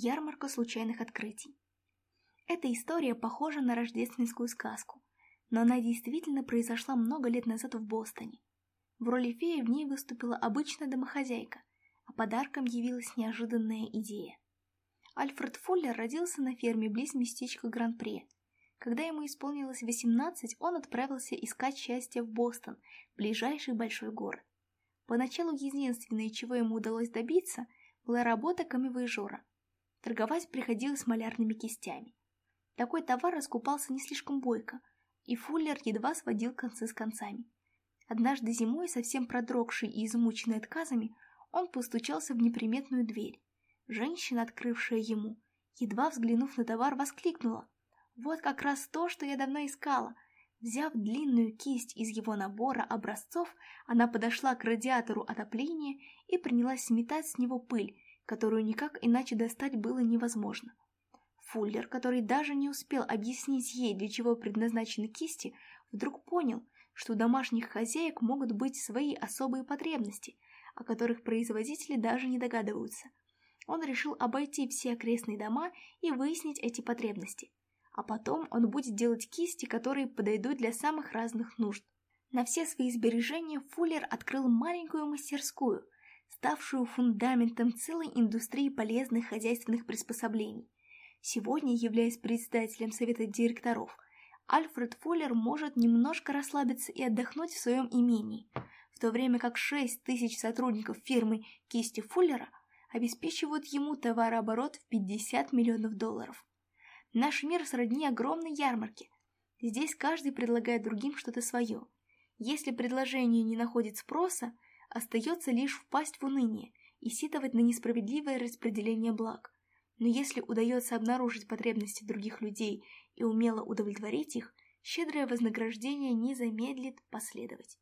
ярмарка случайных открытий. Эта история похожа на рождественскую сказку, но она действительно произошла много лет назад в Бостоне. В роли феи в ней выступила обычная домохозяйка, а подарком явилась неожиданная идея. Альфред Фуллер родился на ферме близ местечка Гран-при. Когда ему исполнилось 18, он отправился искать счастье в Бостон, ближайший большой город. Поначалу единственное, чего ему удалось добиться, была работа камевоежора, Торговать приходилось малярными кистями. Такой товар раскупался не слишком бойко, и Фуллер едва сводил концы с концами. Однажды зимой, совсем продрогший и измученный отказами, он постучался в неприметную дверь. Женщина, открывшая ему, едва взглянув на товар, воскликнула. «Вот как раз то, что я давно искала!» Взяв длинную кисть из его набора образцов, она подошла к радиатору отопления и принялась сметать с него пыль, которую никак иначе достать было невозможно. Фуллер, который даже не успел объяснить ей, для чего предназначены кисти, вдруг понял, что у домашних хозяек могут быть свои особые потребности, о которых производители даже не догадываются. Он решил обойти все окрестные дома и выяснить эти потребности. А потом он будет делать кисти, которые подойдут для самых разных нужд. На все свои сбережения Фуллер открыл маленькую мастерскую – ставшую фундаментом целой индустрии полезных хозяйственных приспособлений. Сегодня, являясь председателем Совета директоров, Альфред Фуллер может немножко расслабиться и отдохнуть в своем имении, в то время как 6 тысяч сотрудников фирмы Кисти Фуллера обеспечивают ему товарооборот в 50 миллионов долларов. Наш мир сродни огромной ярмарке. Здесь каждый предлагает другим что-то свое. Если предложение не находит спроса – остается лишь впасть в уныние и ситовать на несправедливое распределение благ. Но если удается обнаружить потребности других людей и умело удовлетворить их, щедрое вознаграждение не замедлит последовать.